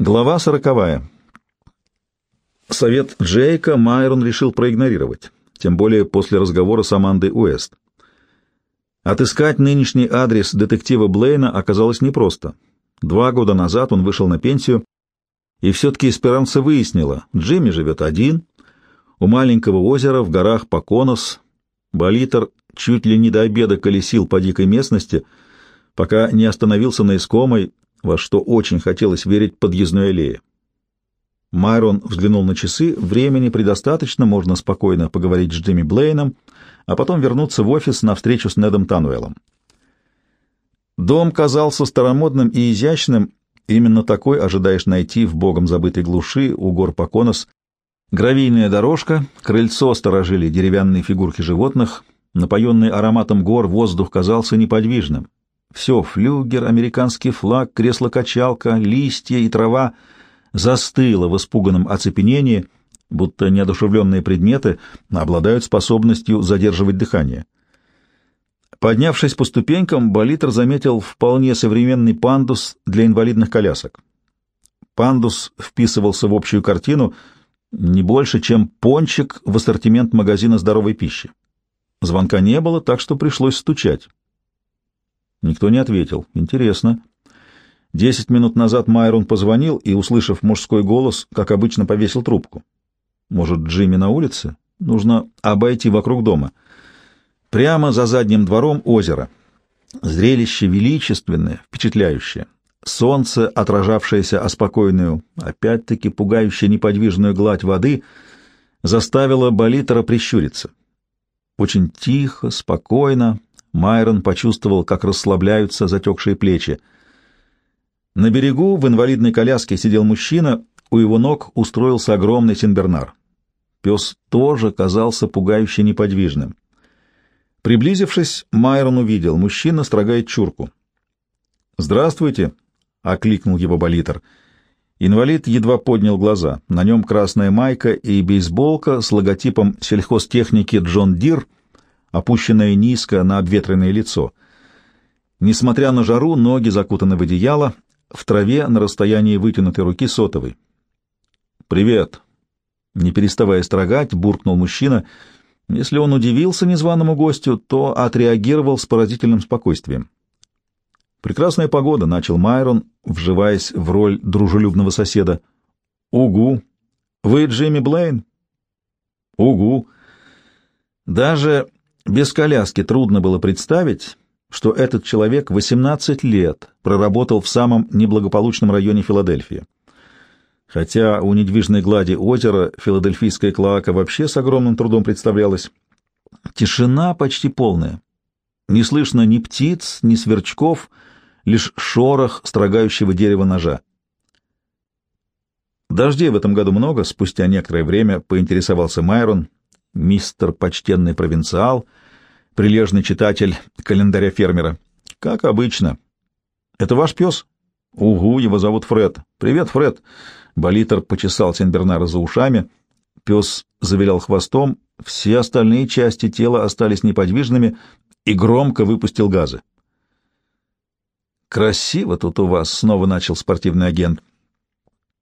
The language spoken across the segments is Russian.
Глава сороковая. Совет Джейка Майрон решил проигнорировать, тем более после разговора с Амандой Уэст. Отыскать нынешний адрес детектива Блейна оказалось непросто. Два года назад он вышел на пенсию, и все-таки Эсперанца выяснила, Джимми живет один, у маленького озера в горах Поконос. Болитер чуть ли не до обеда колесил по дикой местности, пока не остановился на искомой, во что очень хотелось верить подъездной аллее. Майрон взглянул на часы, времени предостаточно, можно спокойно поговорить с Джимми Блейном, а потом вернуться в офис на встречу с Недом Тануэлом. Дом казался старомодным и изящным, именно такой ожидаешь найти в богом забытой глуши у гор Поконос. Гравийная дорожка, крыльцо сторожили деревянные фигурки животных, напоенный ароматом гор воздух казался неподвижным, все — флюгер, американский флаг, кресло-качалка, листья и трава — застыло в испуганном оцепенении, будто неодушевленные предметы обладают способностью задерживать дыхание. Поднявшись по ступенькам, Болитер заметил вполне современный пандус для инвалидных колясок. Пандус вписывался в общую картину не больше, чем пончик в ассортимент магазина здоровой пищи. Звонка не было, так что пришлось стучать. Никто не ответил. Интересно. Десять минут назад Майрон позвонил и, услышав мужской голос, как обычно, повесил трубку. Может, Джимми на улице? Нужно обойти вокруг дома. Прямо за задним двором озеро. Зрелище величественное, впечатляющее. Солнце, отражавшееся о спокойную, опять-таки пугающую неподвижную гладь воды, заставило Болитера прищуриться. Очень тихо, спокойно, Майрон почувствовал, как расслабляются затекшие плечи. На берегу в инвалидной коляске сидел мужчина, у его ног устроился огромный синбернар. Пес тоже казался пугающе неподвижным. Приблизившись, Майрон увидел, мужчина строгает чурку. «Здравствуйте!» — окликнул его болитер. Инвалид едва поднял глаза. На нем красная майка и бейсболка с логотипом сельхозтехники «Джон Дир», опущенной низко на обветренное лицо. Несмотря на жару, ноги закутаны в одеяло, в траве на расстоянии вытянутой руки сотовый. «Привет!» Не переставая строгать, буркнул мужчина. Если он удивился незваному гостю, то отреагировал с поразительным спокойствием. «Прекрасная погода», — начал Майрон, вживаясь в роль дружелюбного соседа. «Угу! Вы Джимми Блейн?» «Угу!» Даже без коляски трудно было представить, что этот человек 18 лет проработал в самом неблагополучном районе Филадельфии. Хотя у недвижной глади озера филадельфийская клоака вообще с огромным трудом представлялась. Тишина почти полная. Не слышно ни птиц, ни сверчков, лишь шорох строгающего дерева ножа. Дождей в этом году много, спустя некоторое время поинтересовался Майрон — мистер почтенный провинциал, прилежный читатель календаря фермера. Как обычно. Это ваш пес? Угу, его зовут Фред. Привет, Фред. Болитер почесал Сенбернара за ушами. Пес завилял хвостом, все остальные части тела остались неподвижными и громко выпустил газы. «Красиво тут у вас», — снова начал спортивный агент.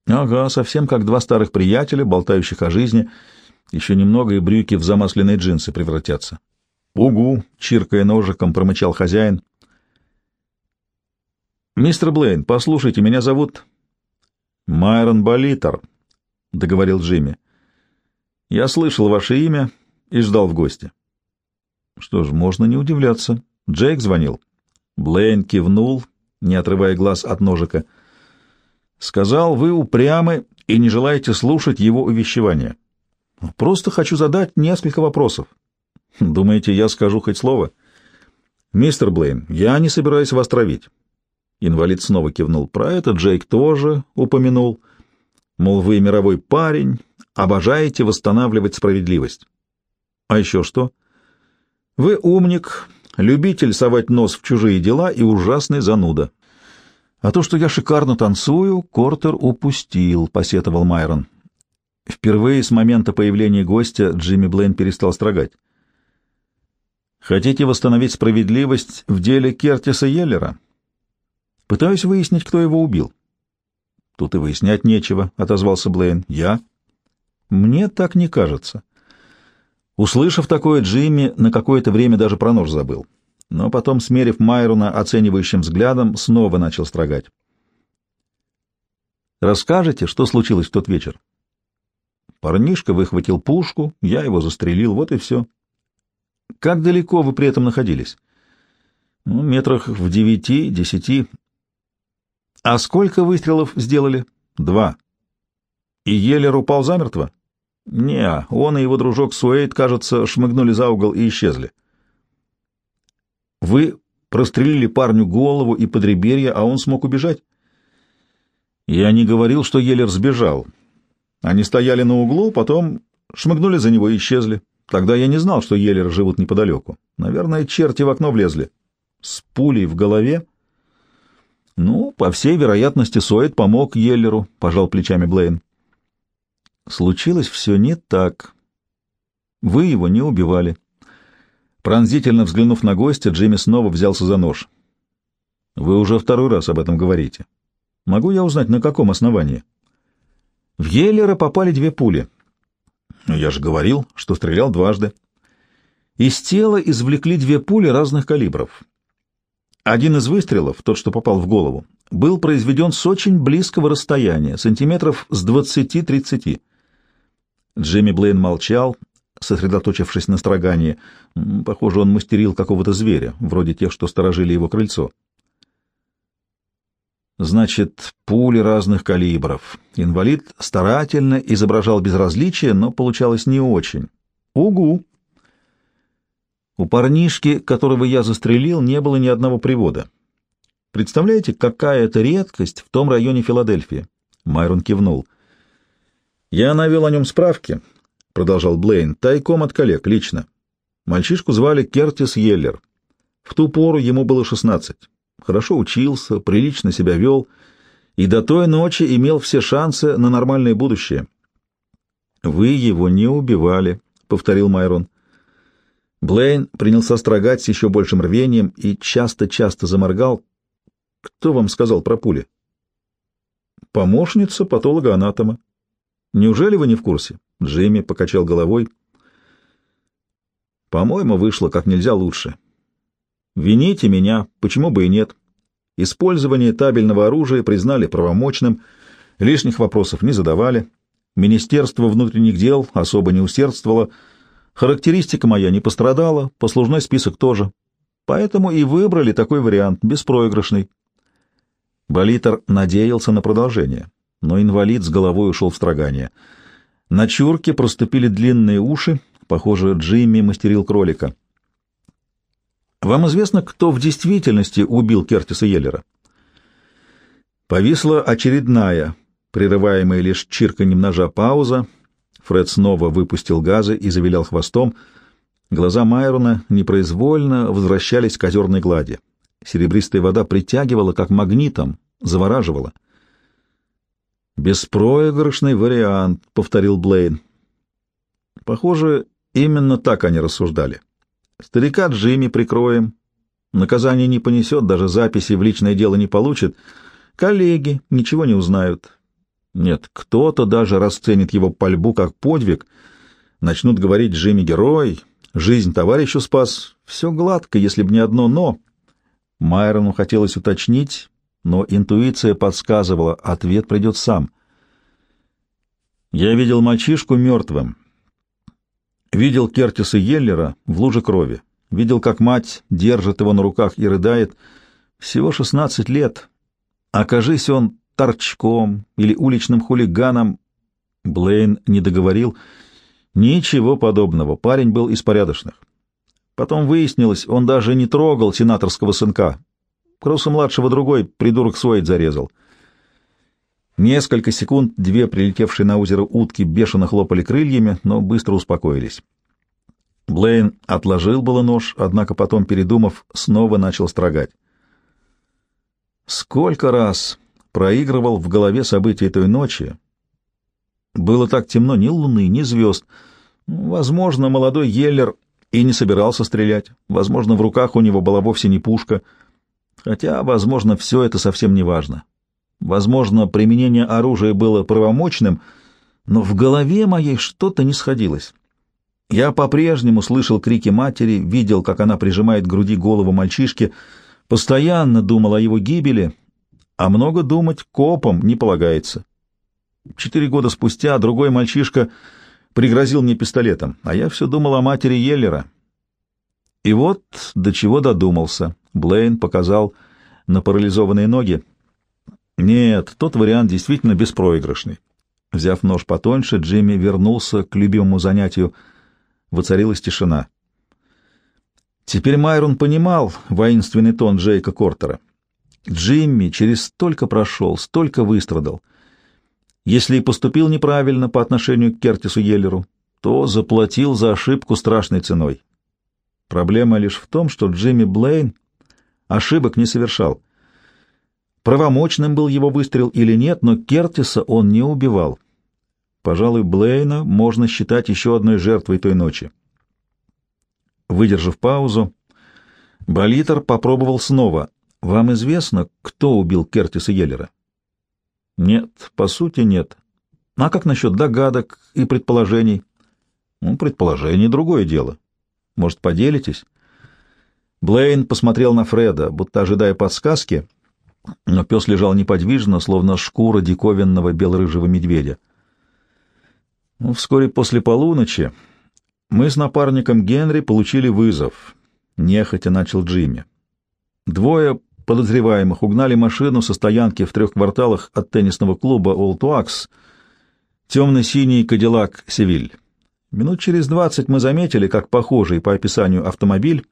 «Ага, совсем как два старых приятеля, болтающих о жизни», еще немного, и брюки в замасленные джинсы превратятся. «Угу!» — чиркая ножиком, промычал хозяин. «Мистер Блейн, послушайте, меня зовут...» «Майрон Болитер», — договорил Джимми. «Я слышал ваше имя и ждал в гости». «Что ж, можно не удивляться. Джейк звонил». Блейн кивнул, не отрывая глаз от ножика. «Сказал, вы упрямы и не желаете слушать его увещевания». Просто хочу задать несколько вопросов. Думаете, я скажу хоть слово? Мистер Блейн, я не собираюсь вас травить. Инвалид снова кивнул. Про это Джейк тоже упомянул. Мол, вы мировой парень, обожаете восстанавливать справедливость. А еще что? Вы умник, любитель совать нос в чужие дела и ужасный зануда. А то, что я шикарно танцую, Кортер упустил, — посетовал Майрон. Впервые с момента появления гостя Джимми Блейн перестал строгать. «Хотите восстановить справедливость в деле Кертиса Йеллера?» «Пытаюсь выяснить, кто его убил». Тут и выяснять нечего, — отозвался Блейн. Я? Мне так не кажется. Услышав такое, Джимми на какое-то время даже про нож забыл. Но потом, смерив Майрона оценивающим взглядом, снова начал строгать. «Расскажете, что случилось в тот вечер?» Парнишка выхватил пушку, я его застрелил, вот и все. «Как далеко вы при этом находились?» «Ну, метрах в девяти-десяти». «А сколько выстрелов сделали?» «Два». «И Елер упал замертво?» «Не, он и его дружок Суэйт, кажется, шмыгнули за угол и исчезли». «Вы прострелили парню голову и подреберье, а он смог убежать?» «Я не говорил, что Елер сбежал. Они стояли на углу, потом шмыгнули за него и исчезли. Тогда я не знал, что Еллеры живут неподалеку. Наверное, черти в окно влезли. С пулей в голове? Ну, по всей вероятности, Суэйт помог Еллеру, — пожал плечами Блейн. Случилось все не так. Вы его не убивали. Пронзительно взглянув на гостя, Джимми снова взялся за нож. Вы уже второй раз об этом говорите. Могу я узнать, на каком основании? В Еллера попали две пули. Я же говорил, что стрелял дважды. Из тела извлекли две пули разных калибров. Один из выстрелов, тот, что попал в голову, был произведен с очень близкого расстояния, сантиметров с 20-30. Джимми Блейн молчал, сосредоточившись на строгании. Похоже, он мастерил какого-то зверя, вроде тех, что сторожили его крыльцо. Значит, пули разных калибров. Инвалид старательно изображал безразличие, но получалось не очень. Угу! У парнишки, которого я застрелил, не было ни одного привода. Представляете, какая это редкость в том районе Филадельфии? Майрон кивнул. Я навел о нем справки, продолжал Блейн, тайком от коллег, лично. Мальчишку звали Кертис Йеллер. В ту пору ему было шестнадцать хорошо учился, прилично себя вел и до той ночи имел все шансы на нормальное будущее. «Вы его не убивали», — повторил Майрон. Блейн принялся строгать с еще большим рвением и часто-часто заморгал. «Кто вам сказал про пули?» «Помощница патолога-анатома». «Неужели вы не в курсе?» Джимми покачал головой. «По-моему, вышло как нельзя лучше. Вините меня, почему бы и нет. Использование табельного оружия признали правомочным, лишних вопросов не задавали. Министерство внутренних дел особо не усердствовало. Характеристика моя не пострадала, послужной список тоже. Поэтому и выбрали такой вариант, беспроигрышный. Болитер надеялся на продолжение, но инвалид с головой ушел в строгание. На чурке проступили длинные уши, похоже, Джимми мастерил кролика. Вам известно, кто в действительности убил Кертиса Йеллера? Повисла очередная, прерываемая лишь чирканьем ножа пауза. Фред снова выпустил газы и завилял хвостом. Глаза Майрона непроизвольно возвращались к озерной глади. Серебристая вода притягивала, как магнитом, завораживала. «Беспроигрышный вариант», — повторил Блейн. Похоже, именно так они рассуждали. Старика Джимми прикроем. Наказание не понесет, даже записи в личное дело не получит. Коллеги ничего не узнают. Нет, кто-то даже расценит его пальбу как подвиг. Начнут говорить «Джимми герой», «Жизнь товарищу спас». Все гладко, если б не одно «но». Майрону хотелось уточнить, но интуиция подсказывала, ответ придет сам. «Я видел мальчишку мертвым», Видел Кертиса Йеллера в луже крови. Видел, как мать держит его на руках и рыдает. Всего шестнадцать лет. Окажись он торчком или уличным хулиганом. Блейн не договорил. Ничего подобного. Парень был из порядочных. Потом выяснилось, он даже не трогал сенаторского сынка. Кросса-младшего другой придурок Суэйд зарезал. Несколько секунд две прилетевшие на озеро утки бешено хлопали крыльями, но быстро успокоились. Блейн отложил было нож, однако потом, передумав, снова начал строгать. Сколько раз проигрывал в голове события той ночи. Было так темно, ни луны, ни звезд. Возможно, молодой Еллер и не собирался стрелять. Возможно, в руках у него была вовсе не пушка. Хотя, возможно, все это совсем не важно. Возможно, применение оружия было правомочным, но в голове моей что-то не сходилось. Я по-прежнему слышал крики матери, видел, как она прижимает к груди голову мальчишки, постоянно думал о его гибели, а много думать копам не полагается. Четыре года спустя другой мальчишка пригрозил мне пистолетом, а я все думал о матери Еллера. И вот до чего додумался. Блейн показал на парализованные ноги. Нет, тот вариант действительно беспроигрышный. Взяв нож потоньше, Джимми вернулся к любимому занятию. Воцарилась тишина. Теперь Майрон понимал воинственный тон Джейка Кортера. Джимми через столько прошел, столько выстрадал — если и поступил неправильно по отношению к Кертису Йеллеру, то заплатил за ошибку страшной ценой. Проблема лишь в том, что Джимми Блейн ошибок не совершал. Правомочным был его выстрел или нет, но Кертиса он не убивал. Пожалуй, Блейна можно считать еще одной жертвой той ночи. Выдержав паузу, Болитер попробовал снова. «Вам известно, кто убил Кертиса Йеллера?» Нет, по сути нет. А как насчет догадок и предположений? Ну, предположение — другое дело. Может, поделитесь? Блейн посмотрел на Фреда, будто ожидая подсказки, но пес лежал неподвижно, словно шкура диковинного белорыжего медведя. Ну, вскоре после полуночи мы с напарником Генри получили вызов. Нехотя начал Джимми. Двое подозреваемых угнали машину со стоянки в трех кварталах от теннисного клуба «Олтуакс», темно-синий «Кадиллак Севиль». Минут через двадцать мы заметили, как похожий по описанию автомобиль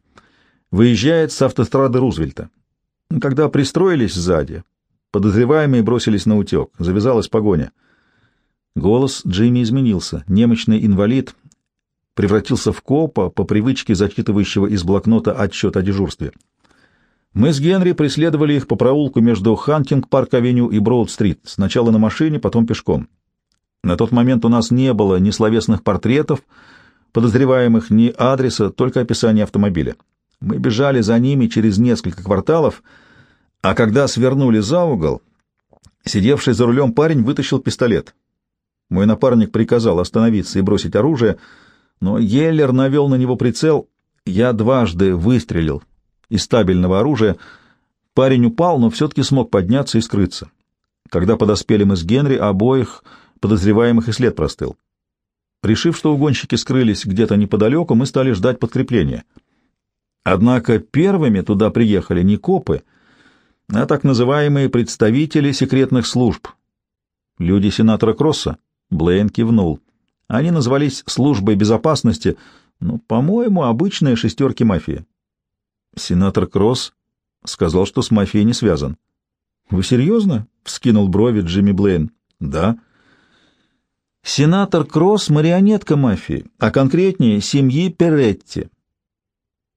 выезжает с автострады Рузвельта. Когда пристроились сзади, подозреваемые бросились на утек, завязалась погоня. Голос Джимми изменился. Немощный инвалид превратился в копа, по привычке зачитывающего из блокнота отчет о дежурстве. Мы с Генри преследовали их по проулку между Хантинг-парк-авеню и Броуд-стрит, сначала на машине, потом пешком. На тот момент у нас не было ни словесных портретов, подозреваемых, ни адреса, только описание автомобиля. Мы бежали за ними через несколько кварталов, а когда свернули за угол, сидевший за рулем парень вытащил пистолет. Мой напарник приказал остановиться и бросить оружие, но Еллер навел на него прицел, я дважды выстрелил из стабильного оружия. Парень упал, но все-таки смог подняться и скрыться. Когда подоспели мы с Генри, обоих подозреваемых и след простыл. Решив, что угонщики скрылись где-то неподалеку, мы стали ждать подкрепления. Однако первыми туда приехали не копы, а так называемые представители секретных служб. Люди сенатора Кросса. Блейн кивнул. Они назвались службой безопасности, ну, по-моему, обычные шестерки мафии. Сенатор Кросс сказал, что с мафией не связан. — Вы серьезно? — вскинул брови Джимми Блейн. — Да. Сенатор Кросс — марионетка мафии, а конкретнее — семьи Перетти.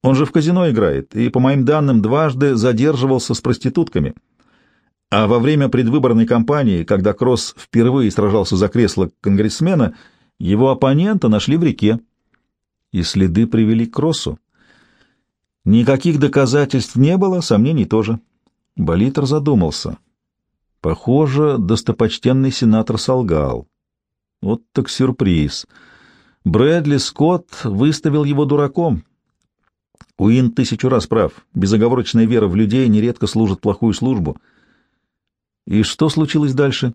Он же в казино играет и, по моим данным, дважды задерживался с проститутками. А во время предвыборной кампании, когда Кросс впервые сражался за кресло конгрессмена, его оппонента нашли в реке. И следы привели к Кроссу. Никаких доказательств не было, сомнений тоже. Болитер задумался. Похоже, достопочтенный сенатор солгал. Вот так сюрприз. Брэдли Скотт выставил его дураком. Уин тысячу раз прав. Безоговорочная вера в людей нередко служит плохую службу. И что случилось дальше?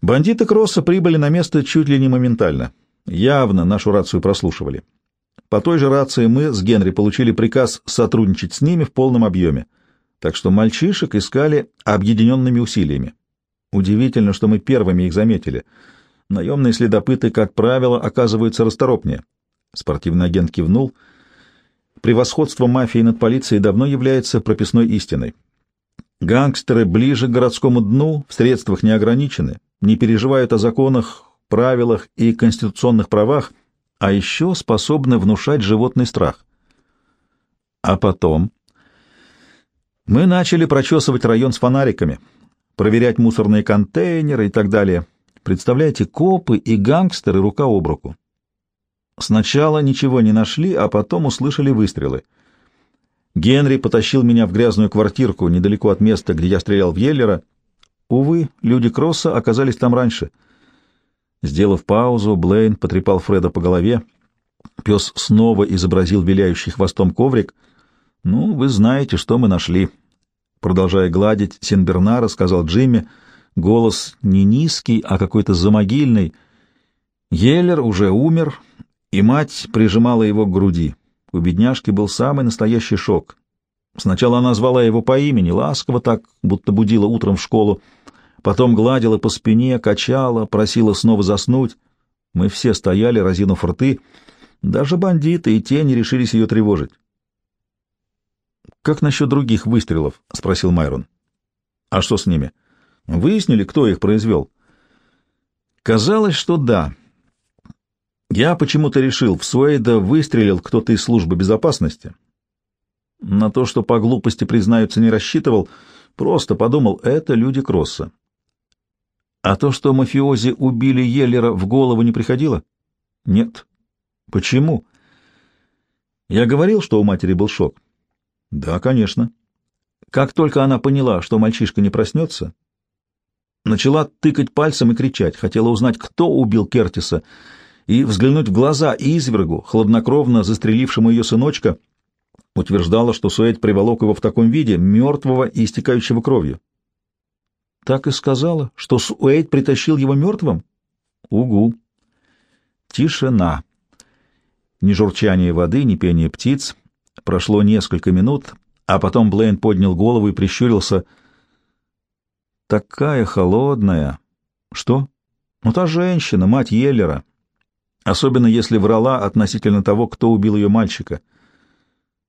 Бандиты Кросса прибыли на место чуть ли не моментально. Явно нашу рацию прослушивали. По той же рации мы с Генри получили приказ сотрудничать с ними в полном объеме, так что мальчишек искали объединенными усилиями. Удивительно, что мы первыми их заметили. Наемные следопыты, как правило, оказываются расторопнее. Спортивный агент кивнул. Превосходство мафии над полицией давно является прописной истиной. Гангстеры ближе к городскому дну, в средствах не ограничены, не переживают о законах, правилах и конституционных правах — а еще способны внушать животный страх. А потом мы начали прочесывать район с фонариками, проверять мусорные контейнеры и так далее. Представляете, копы и гангстеры рука об руку. Сначала ничего не нашли, а потом услышали выстрелы. Генри потащил меня в грязную квартирку недалеко от места, где я стрелял в Еллера. Увы, люди Кросса оказались там раньше. Сделав паузу, Блейн потрепал Фреда по голове. Пес снова изобразил виляющий хвостом коврик. «Ну, вы знаете, что мы нашли». Продолжая гладить Сенбернара, сказал Джимми, голос не низкий, а какой-то замогильный. Еллер уже умер, и мать прижимала его к груди. У бедняжки был самый настоящий шок. Сначала она звала его по имени, ласково так, будто будила утром в школу, потом гладила по спине, качала, просила снова заснуть. Мы все стояли, разинув рты, даже бандиты и те не решились ее тревожить. «Как насчет других выстрелов?» — спросил Майрон. «А что с ними?» «Выяснили, кто их произвел?» «Казалось, что да». Я почему-то решил, в Суэйда выстрелил кто-то из службы безопасности. На то, что по глупости признаются, не рассчитывал, просто подумал, это люди Кросса. А то, что мафиози убили Еллера, в голову не приходило? Нет. Почему? Я говорил, что у матери был шок. Да, конечно. Как только она поняла, что мальчишка не проснется, начала тыкать пальцем и кричать, хотела узнать, кто убил Кертиса, и взглянуть в глаза извергу, хладнокровно застрелившему ее сыночка, утверждала, что Суэйд приволок его в таком виде, мертвого и истекающего кровью. Так и сказала, что Суэйд притащил его мертвым? Угу. Тишина. Ни журчание воды, ни пение птиц. Прошло несколько минут, а потом Блейн поднял голову и прищурился. Такая холодная. Что? Ну, та женщина, мать Еллера особенно если врала относительно того, кто убил ее мальчика.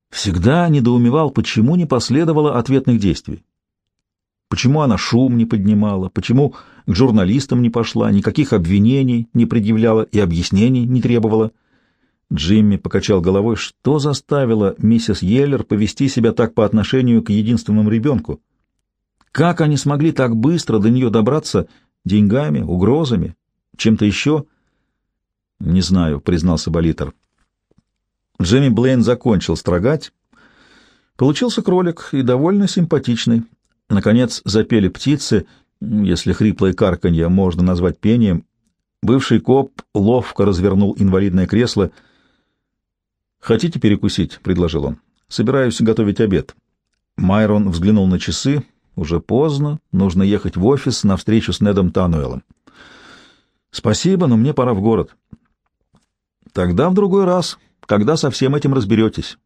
Всегда недоумевал, почему не последовало ответных действий. Почему она шум не поднимала, почему к журналистам не пошла, никаких обвинений не предъявляла и объяснений не требовала. Джимми покачал головой, что заставило миссис Йеллер повести себя так по отношению к единственному ребенку. Как они смогли так быстро до нее добраться деньгами, угрозами, чем-то еще — «Не знаю», — признался Болитер. Джимми Блейн закончил строгать. Получился кролик и довольно симпатичный. Наконец запели птицы, если хриплое карканье можно назвать пением. Бывший коп ловко развернул инвалидное кресло. «Хотите перекусить?» — предложил он. «Собираюсь готовить обед». Майрон взглянул на часы. Уже поздно, нужно ехать в офис на встречу с Недом Тануэлом. «Спасибо, но мне пора в город». Тогда в другой раз, когда со всем этим разберетесь.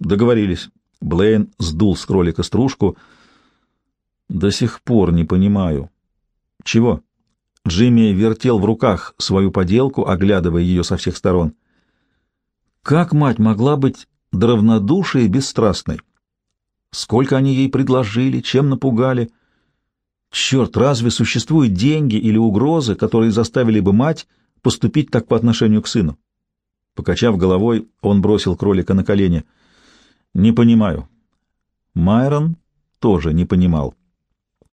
Договорились. Блейн сдул с кролика стружку. До сих пор не понимаю. Чего? Джимми вертел в руках свою поделку, оглядывая ее со всех сторон. Как мать могла быть равнодушной и бесстрастной? Сколько они ей предложили, чем напугали? Черт, разве существуют деньги или угрозы, которые заставили бы мать поступить так по отношению к сыну? Покачав головой, он бросил кролика на колени. «Не понимаю». Майрон тоже не понимал.